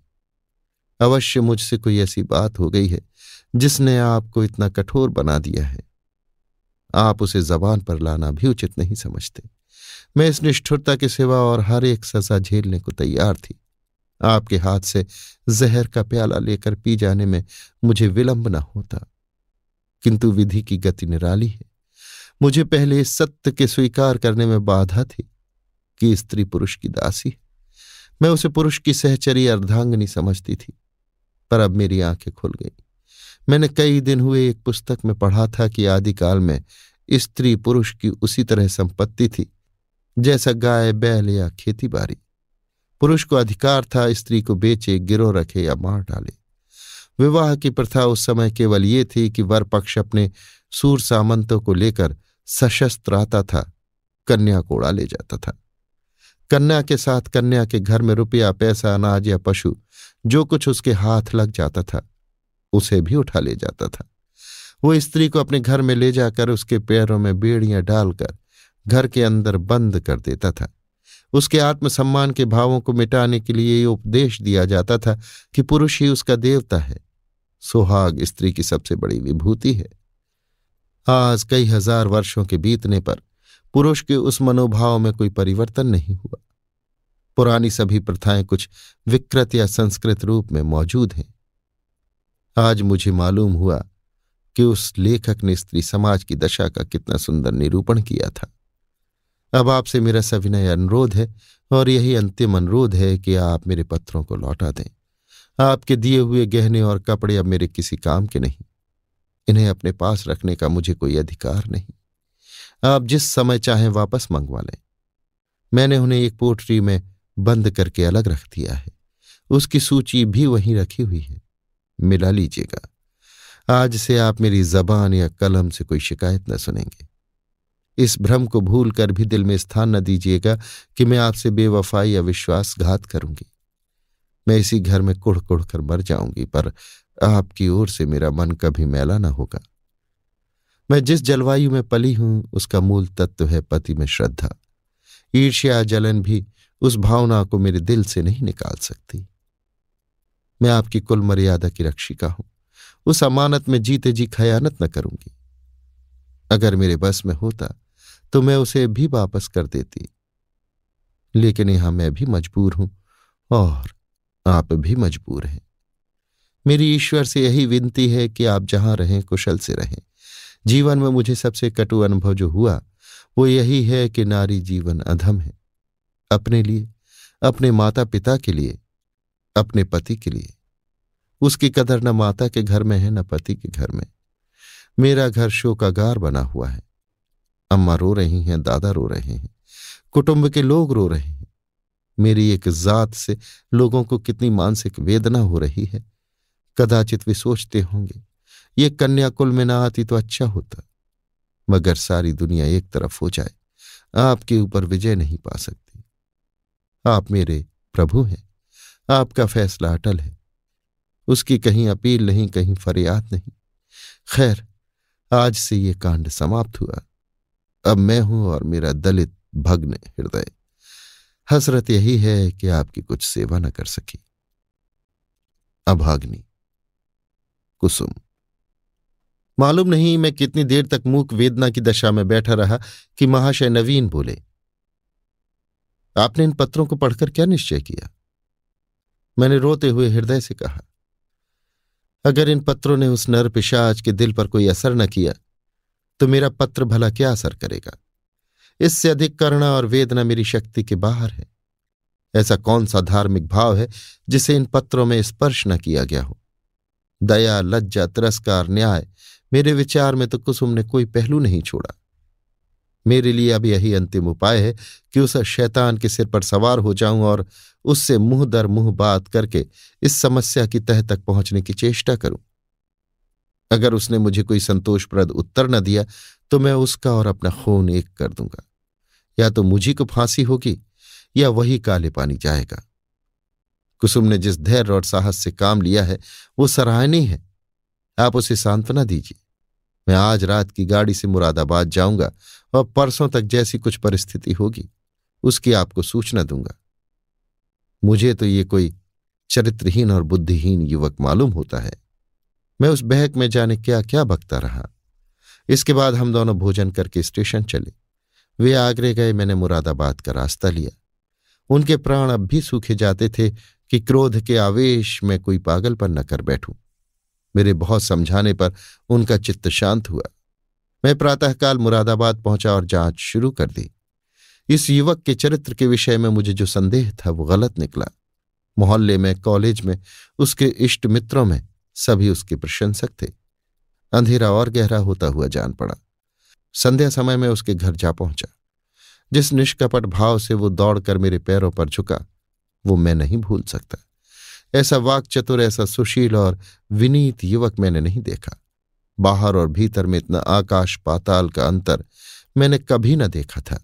A: अवश्य मुझसे कोई ऐसी बात हो गई है, जिसने आपको इतना कठोर बना दिया है। आप उसे जबान पर लाना भी उचित नहीं समझते। मैं इस निष्ठुरता के सिवा और हर एक सजा झेलने को तैयार थी। आपके हाथ से जहर का प्याला लेकर पी जाने में मुझे विलंब न होता। किंतु विधि की गति निराली है। मुझे पहले सत्य के स्वीकार करने में बाधा थी कि स्त्री पुरुष की दासी है। मैं उसे पुरुष की सहचरी अर्धांगनी समझती थी, पर अब मेरी आँखें खुल गई। मैंने कई दिन हुए एक पुस्तक में पढ़ा था कि आदिकाल में स्त्री पुरुष की उसी तरह संपत्ति थी, जैसा गाय, बैल या खेती बाड़ी। पुरुष को अधिकार था, स्त्री को बेचे गिरो रखे या मार डाले। विवाह की प्रथा उस समय केवल ये थी कि वर पक्ष अपने सूर सामंतों को लेकर सशस्त्र आता था, कन्या को उड़ा ले जाता था। कन्या के साथ कन्या के घर में रुपया, पैसा, अनाज या पशु, जो कुछ उसके हाथ लग जाता था, उसे भी उठा ले जाता था। वो स्त्री को अपने घर में ले जाकर उसके पैरों में बेड़ियाँ डालकर घर के अंदर बंद कर देता था। उसके आत्मसम्मान के भावों को मिटाने के लिए ये उपदेश दिया जाता था कि पुरुष ही उसका देवता है। सुहाग स्त्री की सबसे बड़ी विभूति है। आज कई हज़ार वर्षों के बीतने पर पुरुष के उस मनोभाव में कोई परिवर्तन नहीं हुआ। पुरानी सभी प्रथाएँ कुछ विकृत या संस्कृत रूप में मौजूद हैं। आज मुझे मालूम हुआ कि उस लेखक ने स्त्री समाज की दशा का कितना सुंदर निरूपण किया था। अब आपसे मेरा सविनय अनुरोध है और यही अंतिम अनुरोध है कि आप मेरे पत्रों को लौटा दें। आपके दिए हुए गहने और कपड़े अब मेरे किसी काम के नहीं। इन्हें अपने पास रखने का मुझे कोई अधिकार नहीं। आप जिस समय चाहें वापस मंगवा लें। मैंने उन्हें एक पोट्री में बंद करके अलग रख दिया है। उसकी सूची भी वहीं रखी हुई है। मिला लीजिएगा। आज से आप मेरी जबान या कलम से कोई शिकायत न सुनेंगे। इस भ्रम को भूल कर भी दिल में स्थान न दीजिएगा कि मैं आपसे बेवफाई या विश्वासघात करूँगी। मैं इसी घर में कुड़ कुड़ कर मर जाऊँगी, पर आपकी ओर से मेरा मन कभी मैला न होगा। मैं जिस जलवायु में पली हूँ, उसका मूल तत्व है पति में श्रद्धा। ईर्ष्या जलन भी उस भावना को मेरे दिल से नहीं निकाल सकती। मैं आपकी कुल मर्यादा की रक्षिका हूँ। उस अमानत में जीते जी खयानत न करूँगी। अगर मेरे बस में होता तो मैं उसे भी वापस कर देती। लेकिन यहाँ मैं भी मजबूर हूँ और आप भी मजबूर हैं। मेरी ईश्वर से यही विनती है कि आप जहाँ रहें, कुशल से रहें। जीवन में मुझे सबसे कटु अनुभव जो हुआ, वो यही है कि नारी जीवन अधम है। अपने लिए, अपने माता पिता के लिए, अपने पति के लिए। उसकी कदर न माता के घर में है, न पति के घर में। मेरा घर शोकागार बना हुआ है। अम्मा रो रही हैं, दादा रो रहे हैं, कुटुंब के लोग रो रहे हैं। मेरी एक जात से लोगों को कितनी मानसिक वेदना हो रही है। कदाचित वे सोचते होंगे, ये कन्या कुल में ना आती तो अच्छा होता, मगर सारी दुनिया एक तरफ़ हो जाए, आपके ऊपर विजय नहीं पा सकती। आप मेरे प्रभु हैं, आपका फैसला अटल है, उसकी कहीं अपील नहीं, कहीं फरियाद नहीं। खैर, आज से ये कांड समाप्त हुआ। अब मैं हूँ और मेरा दलित भग्न हृदय। हसरत यही है कि आपकी कुछ सेवा न कर सकी। अभाग्नि कुसुम। मालूम नहीं मैं कितनी देर तक मूक वेदना की दशा में बैठा रहा कि महाशय नवीन बोले, आपने इन पत्रों को पढ़कर क्या निश्चय किया? मैंने रोते हुए हृदय से कहा, अगर इन पत्रों ने उस नर पिशाच के दिल पर कोई असर न किया तो मेरा पत्र भला क्या असर करेगा? इससे अधिक करना और वेदना मेरी शक्ति के बाहर है। ऐसा कौन सा धार्मिक भाव है जिसे इन पत्रों में स्पर्श न किया गया हो? दया, लज्जा, तिरस्कार, न्याय, मेरे विचार में तो कुसुम ने कोई पहलू नहीं छोड़ा। मेरे लिए अब यही अंतिम उपाय है कि उस शैतान के सिर पर सवार हो जाऊँ और उससे मुँह दर मुँह बात करके इस समस्या की तह तक पहुँचने की चेष्टा करूँ। अगर उसने मुझे कोई संतोषप्रद उत्तर न दिया तो मैं उसका और अपना खून एक कर दूँगा। या तो मुझी को फांसी होगी, या वही काले पानी जाएगा। कुसुम ने जिस धैर्य और साहस से काम लिया है, वो सराहनीय है। आप उसे सांत्वना दीजिए। मैं आज रात की गाड़ी से मुरादाबाद जाऊँगा और परसों तक जैसी कुछ परिस्थिति होगी, उसकी आपको सूचना दूँगा। मुझे तो ये कोई चरित्रहीन और बुद्धिहीन युवक मालूम होता है। मैं उस बहक में जाने क्या क्या बकता रहा। इसके बाद हम दोनों भोजन करके स्टेशन चले। वे आगरे गए, मैंने मुरादाबाद का रास्ता लिया। उनके प्राण अब भी सूखे जाते थे कि क्रोध के आवेश में कोई पागलपन न कर बैठूं। मेरे बहुत समझाने पर उनका चित्त शांत हुआ। मैं प्रातःकाल मुरादाबाद पहुँचा और जाँच शुरू कर दी। इस युवक के चरित्र के विषय में मुझे जो संदेह था वो गलत निकला। मोहल्ले में, कॉलेज में, उसके इष्ट मित्रों में सभी उसके प्रशंसक थे। अंधेरा और गहरा होता हुआ जान पड़ा। संध्या समय में उसके घर जा पहुँचा। जिस निष्कपट भाव से वो दौड़कर मेरे पैरों पर झुका, वो मैं नहीं भूल सकता। ऐसा वाक चतुर ऐसा सुशील और विनीत युवक मैंने नहीं देखा। बाहर और भीतर में इतना आकाश पाताल का अंतर मैंने कभी न देखा था।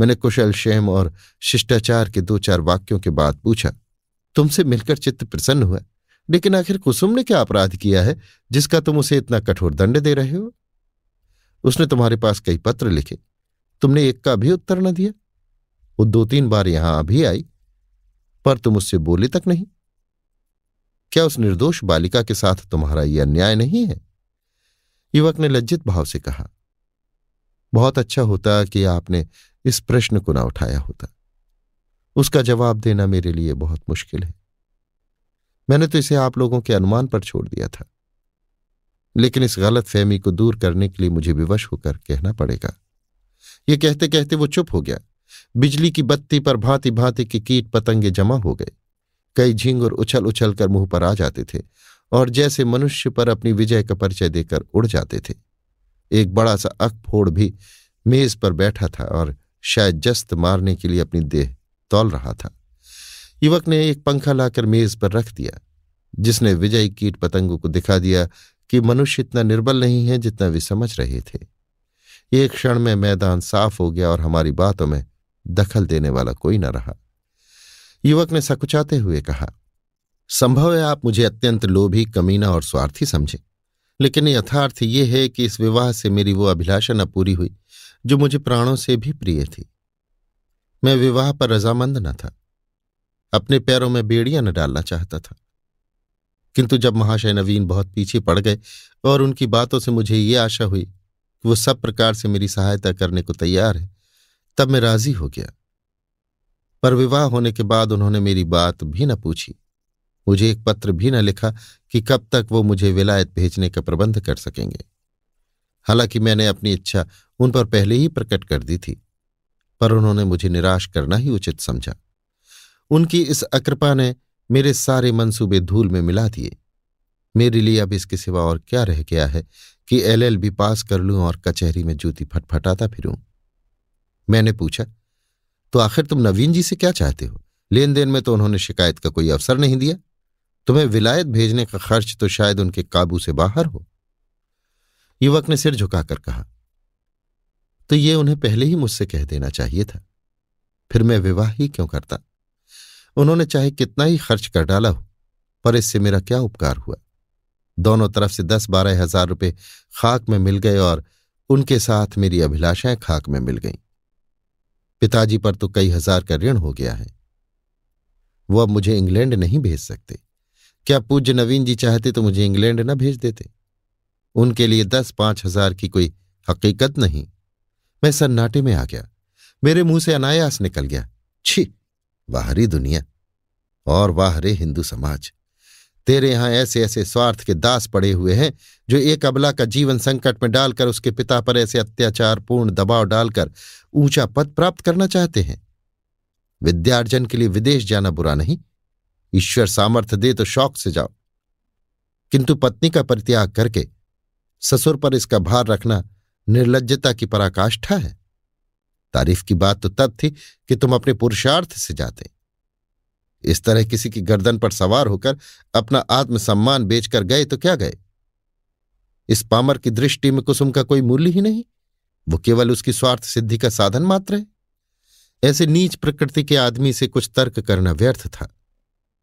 A: मैंने कुशल शेम और शिष्टाचार के दो चार वाक्यों के बाद पूछा, तुमसे मिलकर चित्त प्रसन्न हुआ? लेकिन आखिर कुसुम ने क्या अपराध किया है जिसका तुम उसे इतना कठोर दंड दे रहे हो? उसने तुम्हारे पास कई पत्र लिखे। तुमने एक का भी उत्तर न दिया। वो दो तीन बार यहाँ अभी आई, पर तुम उससे बोले तक नहीं। क्या उस निर्दोष बालिका के साथ तुम्हारा यह अन्याय नहीं है? युवक ने लज्जित भाव से कहा, बहुत अच्छा होता कि आपने इस प्रश्न को ना उठाया होता। उसका जवाब देना मेरे लिए बहुत मुश्किल है। मैंने तो इसे आप लोगों के अनुमान पर छोड़ दिया था। लेकिन इस गलत फहमी को दूर करने के लिए मुझे विवश होकर कहना पड़ेगा। ये कहते कहते वो चुप हो गया। बिजली की बत्ती पर भांति भांति के कीट पतंगे जमा हो गए। कई झींगुर उछल उछल कर मुँह पर आ जाते थे और जैसे मनुष्य पर अपनी विजय का परिचय देकर उड़ जाते थे। एक बड़ा सा अकफोड़ भी मेज पर बैठा था और शायद जस्त मारने के लिए अपनी देह तौल रहा था। युवक ने एक पंखा लाकर मेज पर रख दिया, जिसने विजयी कीट पतंगों को दिखा दिया कि मनुष्य इतना निर्बल नहीं है जितना वे समझ रहे थे। एक क्षण में मैदान साफ़ हो गया और हमारी बातों में दखल देने वाला कोई न रहा। युवक ने सकुचाते हुए कहा, संभव है आप मुझे अत्यंत लोभी, कमीना और स्वार्थी समझे, लेकिन यथार्थ ये है कि इस विवाह से मेरी वो अभिलाषा न पूरी हुई, जो मुझे प्राणों से भी प्रिय थी। मैं विवाह पर रजामंद न था। अपने पैरों में बेड़ियाँ न डालना चाहता था। किंतु जब महाशय नवीन बहुत पीछे पड़ गए और उनकी बातों से मुझे ये आशा हुई कि वो सब प्रकार से मेरी सहायता करने को तैयार है, तब मैं राज़ी हो गया। पर विवाह होने के बाद उन्होंने मेरी बात भी न पूछी। मुझे एक पत्र भी न लिखा कि कब तक वो मुझे विलायत भेजने का प्रबंध कर सकेंगे। हालाँकि मैंने अपनी इच्छा उन पर पहले ही प्रकट कर दी थी, पर उन्होंने मुझे निराश करना ही उचित समझा। उनकी इस अकृपा ने मेरे सारे मंसूबे धूल में मिला दिए। मेरे लिए अब इसके सिवा और क्या रह गया है कि एलएलबी पास कर लूँ और कचहरी में जूती फटफटाता फिरूं? मैंने पूछा तो आखिर तुम नवीन जी से क्या चाहते हो? लेन देन में तो उन्होंने शिकायत का कोई अवसर नहीं दिया। तुम्हें विलायत भेजने का खर्च तो शायद उनके काबू से बाहर हो। युवक ने सिर झुकाकर कहा तो ये उन्हें पहले ही मुझसे कह देना चाहिए था। फिर मैं विवाह ही क्यों करता? उन्होंने चाहे कितना ही खर्च कर डाला हो, पर इससे मेरा क्या उपकार हुआ? दोनों तरफ़ से दस बारह हज़ार रुपये खाक में मिल गए और उनके साथ मेरी अभिलाषाएँ खाक में मिल गईं। पिताजी पर तो कई हज़ार का ऋण हो गया है। वो अब मुझे इंग्लैंड नहीं भेज सकते। क्या पूज्य नवीन जी चाहते तो मुझे इंग्लैंड न भेज देते? उनके लिए दस पाँच हज़ार की कोई हकीकत नहीं। मैं सन्नाटे में आ गया। मेरे मुँह से अनायास निकल गया। छी! बाहरी दुनिया और वाह रे हिंदू समाज। तेरे यहाँ ऐसे ऐसे स्वार्थ के दास पड़े हुए हैं, जो एक अबला का जीवन संकट में डालकर उसके पिता पर ऐसे अत्याचार पूर्ण दबाव डालकर ऊँचा पद प्राप्त करना चाहते हैं। विद्यार्जन के लिए विदेश जाना बुरा नहीं। ईश्वर सामर्थ्य दे तो शौक से जाओ। किंतु पत्नी का परित्याग करके ससुर पर इसका भार रखना निर्लजता की पराकाष्ठा है। तारीफ़ की बात तो तब थी कि तुम अपने पुरुषार्थ से जाते। इस तरह किसी की गर्दन पर सवार होकर अपना आत्मसम्मान बेचकर गए तो क्या गए? इस पामर की दृष्टि में कुसुम का कोई मूल्य ही नहीं। वो केवल उसकी स्वार्थ सिद्धि का साधन मात्र है। ऐसे नीच प्रकृति के आदमी से कुछ तर्क करना व्यर्थ था।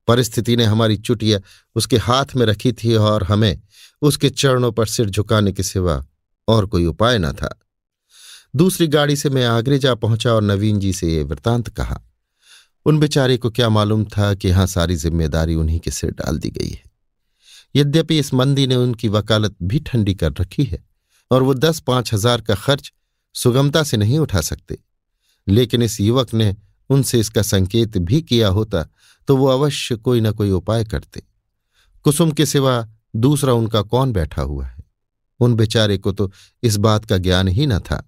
A: परिस्थिति ने हमारी चुटिया उसके हाथ में रखी थी और हमें उसके चरणों पर सिर झुकाने के सिवा और कोई उपाय न था। दूसरी गाड़ी से मैं आगरे जा पहुँचा और नवीन जी से ये वृतांत कहा, उन बेचारे को क्या मालूम था कि यहाँ सारी ज़िम्मेदारी उन्हीं के सिर डाल दी गई है। यद्यपि इस मंदी ने उनकी वकालत भी ठंडी कर रखी है और वो दस पाँच हज़ार का खर्च सुगमता से नहीं उठा सकते। लेकिन इस युवक ने उनसे इसका संकेत भी किया होता तो वो अवश्य कोई ना कोई उपाय करते। कुसुम के सिवा दूसरा उनका कौन बैठा हुआ है? उन बेचारे को तो इस बात का ज्ञान ही न था।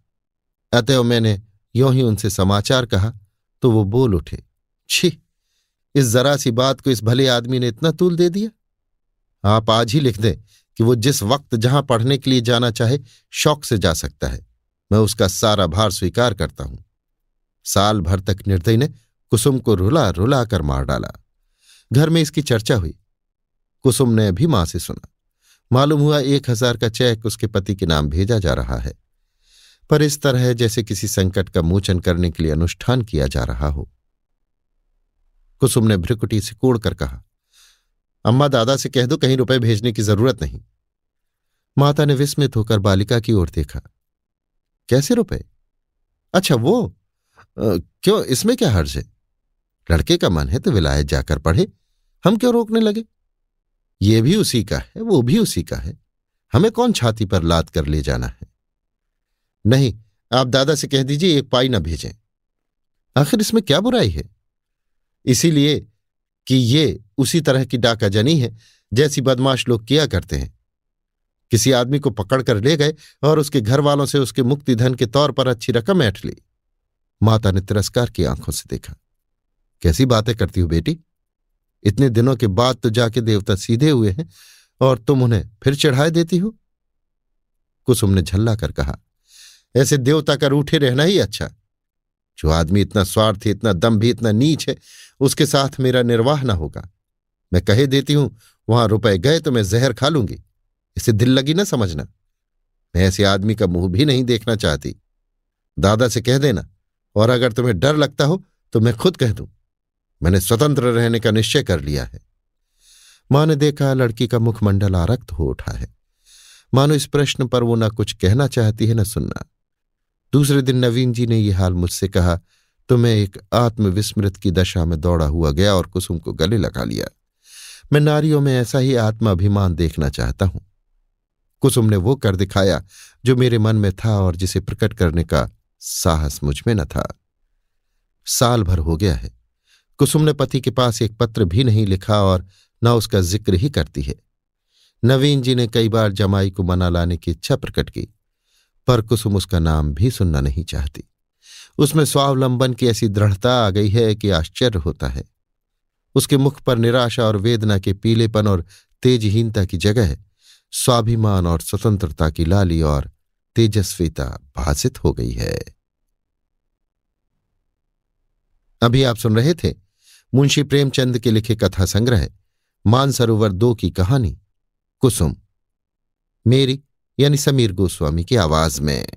A: अतएव मैंने यों ही उनसे समाचार कहा। तो वो बोल उठे, छी, इस जरा सी बात को इस भले आदमी ने इतना तूल दे दिया? आप आज ही लिख दें कि वो जिस वक्त जहाँ पढ़ने के लिए जाना चाहे, शौक से जा सकता है। मैं उसका सारा भार स्वीकार करता हूँ। साल भर तक निर्दय ने कुसुम को रुला रुला कर मार डाला। घर में इसकी चर्चा हुई। कुसुम ने भी माँ से सुना। मालूम हुआ एक हज़ार का चेक उसके पति के नाम भेजा जा रहा है। पर इस तरह जैसे किसी संकट का मोचन करने के लिए अनुष्ठान किया जा रहा हो। कुसुम ने भ्रिकुटी से कोड़कर कहा अम्मा दादा से कह दो कहीं रुपए भेजने की ज़रूरत नहीं। माता ने विस्मित होकर बालिका की ओर देखा। कैसे रुपए? अच्छा वो आ, क्यों इसमें क्या हर्ज है? लड़के का मन है तो विलायत जाकर पढ़े हम क्यों रोकने लगे? ये भी उसी का है वो भी उसी का है। हमें कौन छाती पर लाद कर ले जाना है? नहीं, आप दादा से कह दीजिए, एक पाई ना भेजें। आखिर इसमें क्या बुराई है? इसीलिए कि ये उसी तरह की डाकाजनी है, जैसी बदमाश लोग किया करते हैं। किसी आदमी को पकड़कर ले गए और उसके घर वालों से उसके मुक्ति धन के तौर पर अच्छी रकम ऐठ ली। माता ने तिरस्कार की आँखों से देखा। कैसी बातें करती हो बेटी? इतने दिनों के बाद तो जाके देवता सीधे हुए हैं और तुम उन्हें फिर चढ़ाए देती हो? कुसुम ने झल्ला कर कहा ऐसे देवता का रूठे रहना ही अच्छा। जो आदमी इतना स्वार्थी, इतना दम भी, इतना नीच है, उसके साथ मेरा निर्वाह न होगा। मैं कहे देती हूँ, वहाँ रुपए गए तो मैं जहर खा लूँगी। इसे दिल लगी ना समझना। मैं ऐसे आदमी का मुँह भी नहीं देखना चाहती। दादा से कह देना, और अगर तुम्हें डर लगता हो तो मैं खुद कह दूँ। मैंने स्वतंत्र रहने का निश्चय कर लिया है। माँ ने देखा लड़की का मुखमंडल आरक्त हो उठा है। मानो इस प्रश्न पर वो ना कुछ कहना चाहती है, न सुनना। दूसरे दिन नवीन जी ने यह हाल मुझसे कहा तो मैं एक आत्मविस्मृत की दशा में दौड़ा हुआ गया और कुसुम को गले लगा लिया। मैं नारियों में ऐसा ही आत्माभिमान देखना चाहता हूँ। कुसुम ने वो कर दिखाया, जो मेरे मन में था और जिसे प्रकट करने का साहस मुझमें न था। साल भर हो गया है। कुसुम ने पति के पास एक पत्र भी नहीं लिखा और न उसका ज़िक्र ही करती है। नवीन जी ने कई बार जमाई को मना लाने की इच्छा प्रकट की। पर कुसुम उसका नाम भी सुनना नहीं चाहती। उसमें स्वावलंबन की ऐसी दृढ़ता आ गई है कि आश्चर्य होता है। उसके मुख पर निराशा और वेदना के पीलेपन और तेजहीनता की जगह स्वाभिमान और स्वतंत्रता की लाली और तेजस्विता भाषित हो गई है। अभी आप सुन रहे थे मुंशी प्रेमचंद के लिखे कथा संग्रह, मानसरोवर दो की कहानी, कुसुम। मेरी यानी समीर गोस्वामी की आवाज़ में।